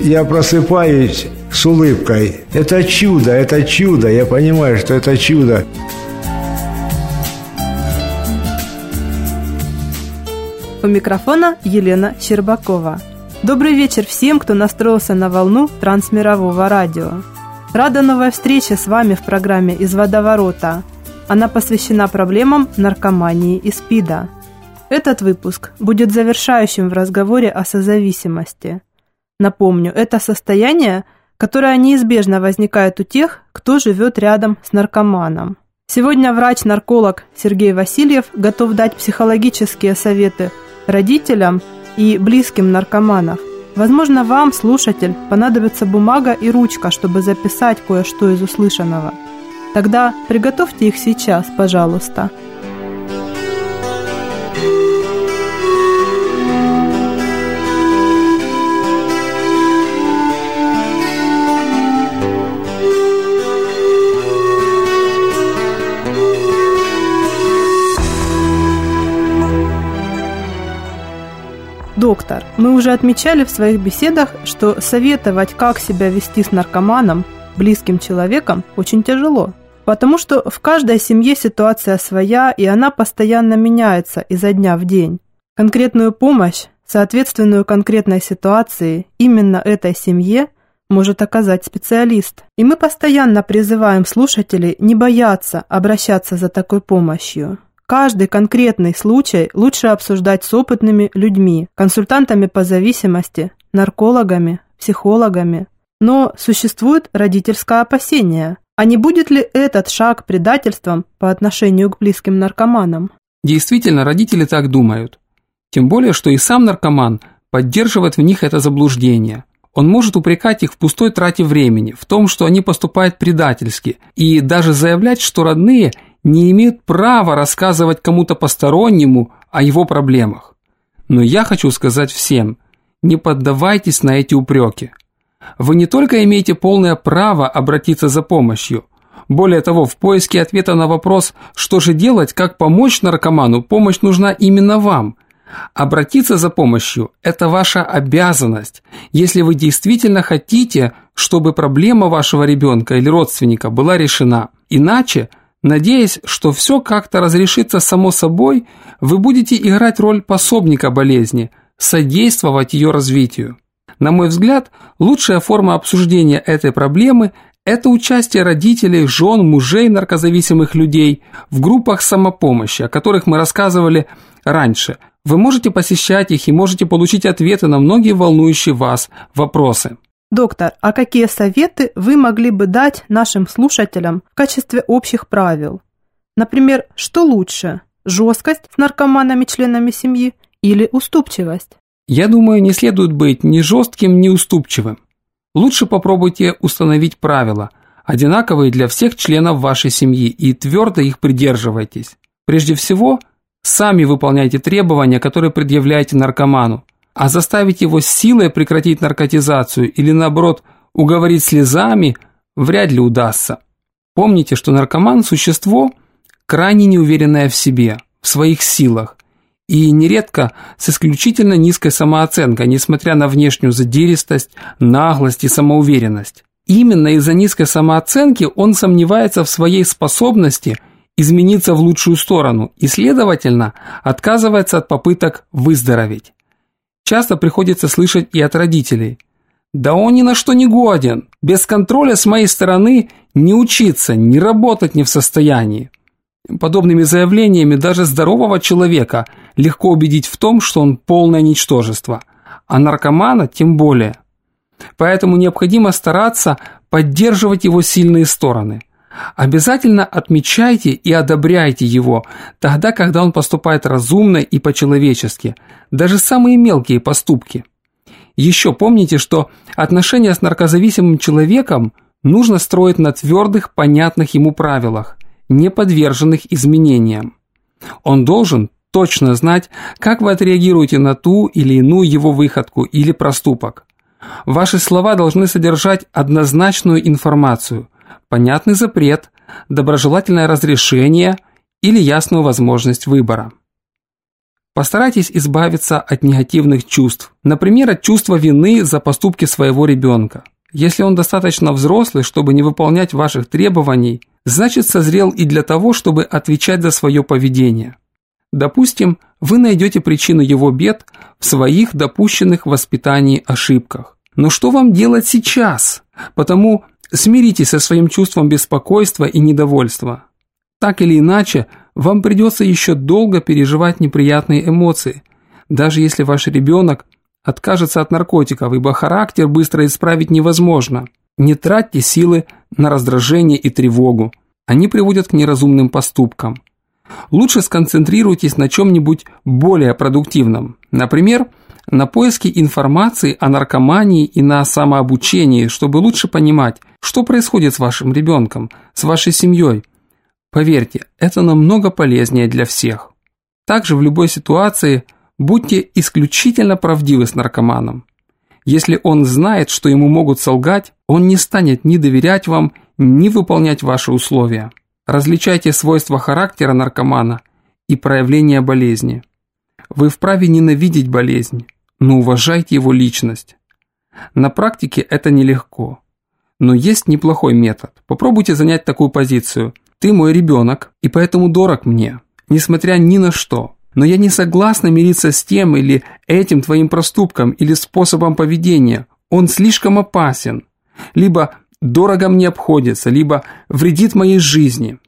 Я просыпаюсь с улыбкой. Это чудо, это чудо. Я понимаю, что это чудо. У микрофона Елена Щербакова. Добрый вечер всем, кто настроился на волну трансмирового радио. Рада новой встрече с вами в программе «Из водоворота». Она посвящена проблемам наркомании и СПИДа. Этот выпуск будет завершающим в разговоре о созависимости. Напомню, это состояние, которое неизбежно возникает у тех, кто живет рядом с наркоманом. Сегодня врач-нарколог Сергей Васильев готов дать психологические советы родителям и близким наркоманов. Возможно, вам, слушатель, понадобится бумага и ручка, чтобы записать кое-что из услышанного. Тогда приготовьте их сейчас, пожалуйста. Мы уже отмечали в своих беседах, что советовать, как себя вести с наркоманом, близким человеком, очень тяжело. Потому что в каждой семье ситуация своя, и она постоянно меняется изо дня в день. Конкретную помощь, соответственную конкретной ситуации, именно этой семье может оказать специалист. И мы постоянно призываем слушателей не бояться обращаться за такой помощью. Каждый конкретный случай лучше обсуждать с опытными людьми, консультантами по зависимости, наркологами, психологами. Но существует родительское опасение. А не будет ли этот шаг предательством по отношению к близким наркоманам? Действительно, родители так думают. Тем более, что и сам наркоман поддерживает в них это заблуждение. Он может упрекать их в пустой трате времени, в том, что они поступают предательски, и даже заявлять, что родные – не имеют права рассказывать кому-то постороннему о его проблемах. Но я хочу сказать всем, не поддавайтесь на эти упреки. Вы не только имеете полное право обратиться за помощью, более того, в поиске ответа на вопрос, что же делать, как помочь наркоману, помощь нужна именно вам. Обратиться за помощью – это ваша обязанность, если вы действительно хотите, чтобы проблема вашего ребенка или родственника была решена. Иначе Надеясь, что все как-то разрешится само собой, вы будете играть роль пособника болезни, содействовать ее развитию. На мой взгляд, лучшая форма обсуждения этой проблемы – это участие родителей, жен, мужей наркозависимых людей в группах самопомощи, о которых мы рассказывали раньше. Вы можете посещать их и можете получить ответы на многие волнующие вас вопросы. Доктор, а какие советы вы могли бы дать нашим слушателям в качестве общих правил? Например, что лучше – жесткость с наркоманами-членами семьи или уступчивость? Я думаю, не следует быть ни жестким, ни уступчивым. Лучше попробуйте установить правила, одинаковые для всех членов вашей семьи, и твердо их придерживайтесь. Прежде всего, сами выполняйте требования, которые предъявляете наркоману а заставить его силой прекратить наркотизацию или наоборот уговорить слезами вряд ли удастся. Помните, что наркоман – существо, крайне неуверенное в себе, в своих силах, и нередко с исключительно низкой самооценкой, несмотря на внешнюю задиристость, наглость и самоуверенность. Именно из-за низкой самооценки он сомневается в своей способности измениться в лучшую сторону и, следовательно, отказывается от попыток выздороветь. Часто приходится слышать и от родителей. Да он ни на что не годен. Без контроля с моей стороны не учиться, не работать не в состоянии. Подобными заявлениями даже здорового человека легко убедить в том, что он полное ничтожество, а наркомана тем более. Поэтому необходимо стараться поддерживать его сильные стороны. Обязательно отмечайте и одобряйте его, тогда, когда он поступает разумно и по-человечески, даже самые мелкие поступки. Еще помните, что отношения с наркозависимым человеком нужно строить на твердых, понятных ему правилах, не подверженных изменениям. Он должен точно знать, как вы отреагируете на ту или иную его выходку или проступок. Ваши слова должны содержать однозначную информацию, понятный запрет, доброжелательное разрешение или ясную возможность выбора. Постарайтесь избавиться от негативных чувств, например, от чувства вины за поступки своего ребенка. Если он достаточно взрослый, чтобы не выполнять ваших требований, значит созрел и для того, чтобы отвечать за свое поведение. Допустим, вы найдете причину его бед в своих допущенных в воспитании ошибках. Но что вам делать сейчас? Потому смиритесь со своим чувством беспокойства и недовольства. Так или иначе, вам придется еще долго переживать неприятные эмоции, даже если ваш ребенок откажется от наркотиков, ибо характер быстро исправить невозможно. Не тратьте силы на раздражение и тревогу. Они приводят к неразумным поступкам. Лучше сконцентрируйтесь на чем-нибудь более продуктивном. Например, на поиске информации о наркомании и на самообучении, чтобы лучше понимать, что происходит с вашим ребенком, с вашей семьей – Поверьте, это намного полезнее для всех. Также в любой ситуации будьте исключительно правдивы с наркоманом. Если он знает, что ему могут солгать, он не станет ни доверять вам, ни выполнять ваши условия. Различайте свойства характера наркомана и проявления болезни. Вы вправе ненавидеть болезнь, но уважайте его личность. На практике это нелегко. Но есть неплохой метод. Попробуйте занять такую позицию – ты мой ребенок, и поэтому дорог мне, несмотря ни на что. Но я не согласна мириться с тем или этим твоим проступком или способом поведения. Он слишком опасен. Либо дорого мне обходится, либо вредит моей жизни.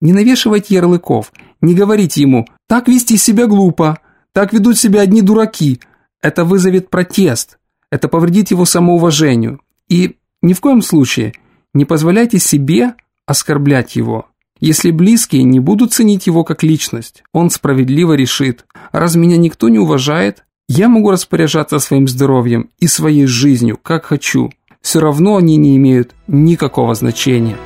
Не навешивайте ярлыков, не говорите ему «так вести себя глупо», «так ведут себя одни дураки». Это вызовет протест, это повредит его самоуважению. И ни в коем случае не позволяйте себе оскорблять его. Если близкие не будут ценить его как личность, он справедливо решит, раз меня никто не уважает, я могу распоряжаться своим здоровьем и своей жизнью, как хочу. Все равно они не имеют никакого значения.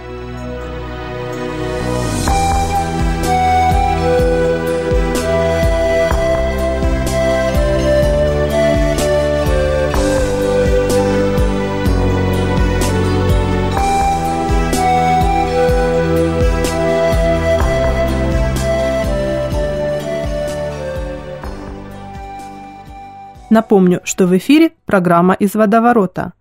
Напомню, что в эфире программа «Из водоворота».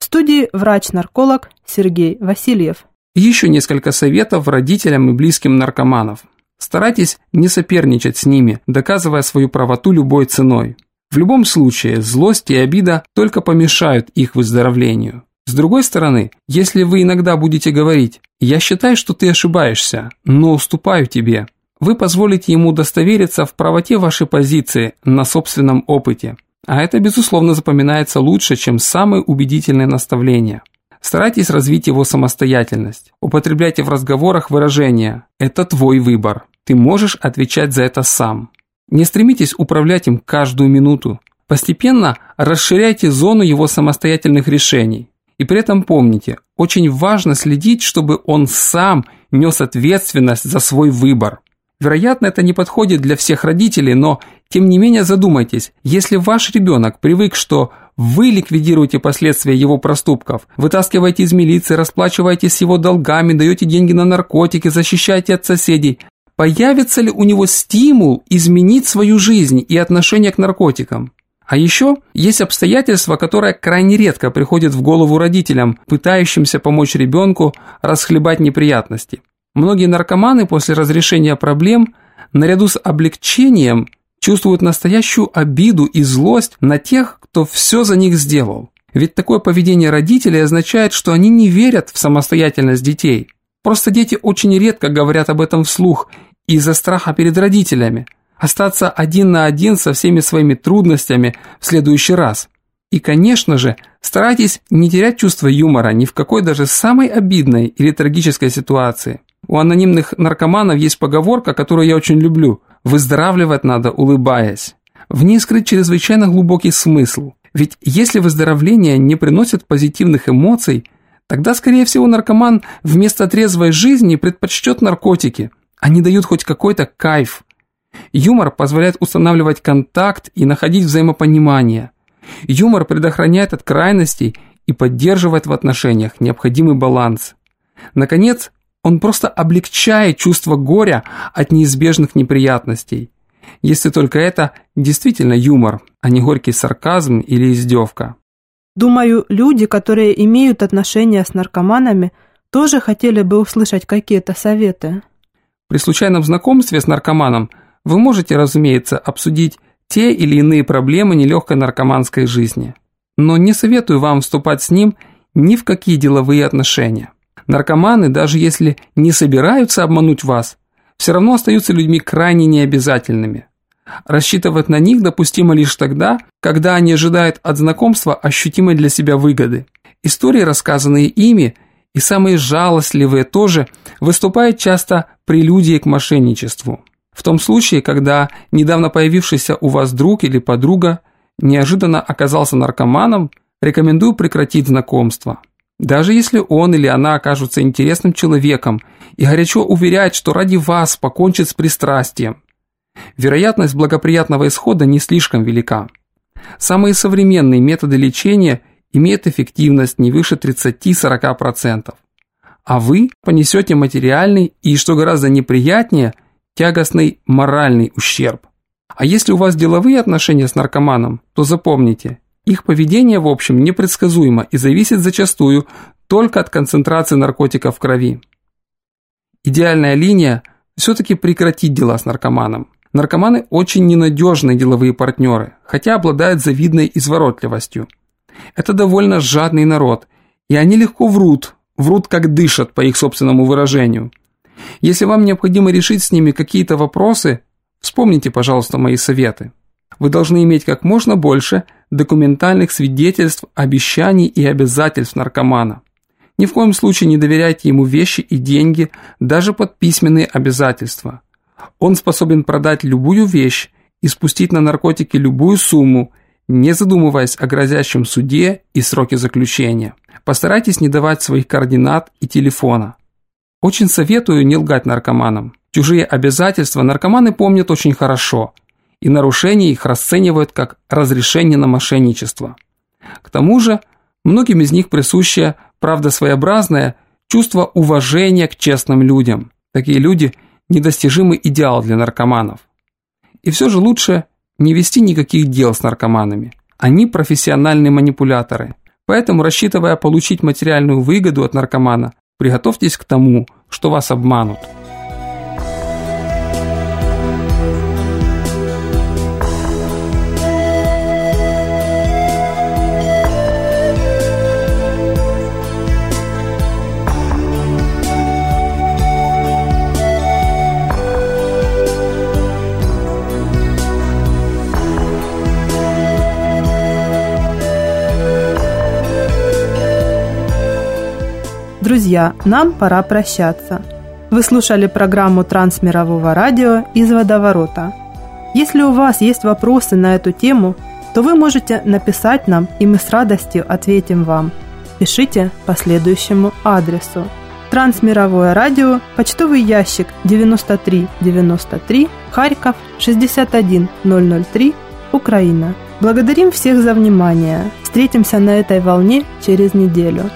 В студии врач-нарколог Сергей Васильев. Еще несколько советов родителям и близким наркоманов. Старайтесь не соперничать с ними, доказывая свою правоту любой ценой. В любом случае, злость и обида только помешают их выздоровлению. С другой стороны, если вы иногда будете говорить «я считаю, что ты ошибаешься, но уступаю тебе», вы позволите ему удостовериться в правоте вашей позиции на собственном опыте. А это, безусловно, запоминается лучше, чем самые убедительные наставления. Старайтесь развить его самостоятельность. Употребляйте в разговорах выражения «это твой выбор». Ты можешь отвечать за это сам. Не стремитесь управлять им каждую минуту. Постепенно расширяйте зону его самостоятельных решений. И при этом помните, очень важно следить, чтобы он сам нес ответственность за свой выбор. Вероятно, это не подходит для всех родителей, но тем не менее задумайтесь, если ваш ребенок привык, что вы ликвидируете последствия его проступков, вытаскиваете из милиции, расплачиваетесь с его долгами, даете деньги на наркотики, защищаете от соседей, появится ли у него стимул изменить свою жизнь и отношение к наркотикам? А еще есть обстоятельства, которые крайне редко приходят в голову родителям, пытающимся помочь ребенку расхлебать неприятности. Многие наркоманы после разрешения проблем, наряду с облегчением, чувствуют настоящую обиду и злость на тех, кто все за них сделал. Ведь такое поведение родителей означает, что они не верят в самостоятельность детей. Просто дети очень редко говорят об этом вслух из-за страха перед родителями. Остаться один на один со всеми своими трудностями в следующий раз. И, конечно же, старайтесь не терять чувство юмора ни в какой даже самой обидной или трагической ситуации. У анонимных наркоманов есть поговорка, которую я очень люблю – выздоравливать надо, улыбаясь. В ней скрыт чрезвычайно глубокий смысл. Ведь если выздоровление не приносит позитивных эмоций, тогда, скорее всего, наркоман вместо трезвой жизни предпочтет наркотики. Они дают хоть какой-то кайф. Юмор позволяет устанавливать контакт и находить взаимопонимание. Юмор предохраняет от крайностей и поддерживает в отношениях необходимый баланс. Наконец, он просто облегчает чувство горя от неизбежных неприятностей. Если только это действительно юмор, а не горький сарказм или издевка. Думаю, люди, которые имеют отношения с наркоманами, тоже хотели бы услышать какие-то советы. При случайном знакомстве с наркоманом вы можете, разумеется, обсудить те или иные проблемы нелегкой наркоманской жизни. Но не советую вам вступать с ним ни в какие деловые отношения. Наркоманы, даже если не собираются обмануть вас, все равно остаются людьми крайне необязательными. Рассчитывать на них допустимо лишь тогда, когда они ожидают от знакомства ощутимой для себя выгоды. Истории, рассказанные ими, и самые жалостливые тоже, выступают часто прелюдией к мошенничеству. В том случае, когда недавно появившийся у вас друг или подруга неожиданно оказался наркоманом, рекомендую прекратить знакомство. Даже если он или она окажутся интересным человеком и горячо уверяет, что ради вас покончит с пристрастием, вероятность благоприятного исхода не слишком велика. Самые современные методы лечения имеют эффективность не выше 30-40%. А вы понесете материальный и, что гораздо неприятнее, тягостный моральный ущерб. А если у вас деловые отношения с наркоманом, то запомните, их поведение, в общем, непредсказуемо и зависит зачастую только от концентрации наркотиков в крови. Идеальная линия – все-таки прекратить дела с наркоманом. Наркоманы очень ненадежные деловые партнеры, хотя обладают завидной изворотливостью. Это довольно жадный народ, и они легко врут, врут как дышат, по их собственному выражению. Если вам необходимо решить с ними какие-то вопросы, вспомните, пожалуйста, мои советы. Вы должны иметь как можно больше документальных свидетельств, обещаний и обязательств наркомана. Ни в коем случае не доверяйте ему вещи и деньги, даже под письменные обязательства. Он способен продать любую вещь и спустить на наркотики любую сумму, не задумываясь о грозящем суде и сроке заключения. Постарайтесь не давать своих координат и телефона. Очень советую не лгать наркоманам. Чужие обязательства наркоманы помнят очень хорошо – и нарушения их расценивают как разрешение на мошенничество. К тому же, многим из них присуще, правда своеобразное, чувство уважения к честным людям. Такие люди – недостижимый идеал для наркоманов. И все же лучше не вести никаких дел с наркоманами. Они профессиональные манипуляторы. Поэтому, рассчитывая получить материальную выгоду от наркомана, приготовьтесь к тому, что вас обманут. Друзья, нам пора прощаться. Вы слушали программу Трансмирового радио из водоворота. Если у вас есть вопросы на эту тему, то вы можете написать нам, и мы с радостью ответим вам. Пишите по следующему адресу. Трансмировое радио, почтовый ящик 9393, Харьков 61003, Украина. Благодарим всех за внимание. Встретимся на этой волне через неделю.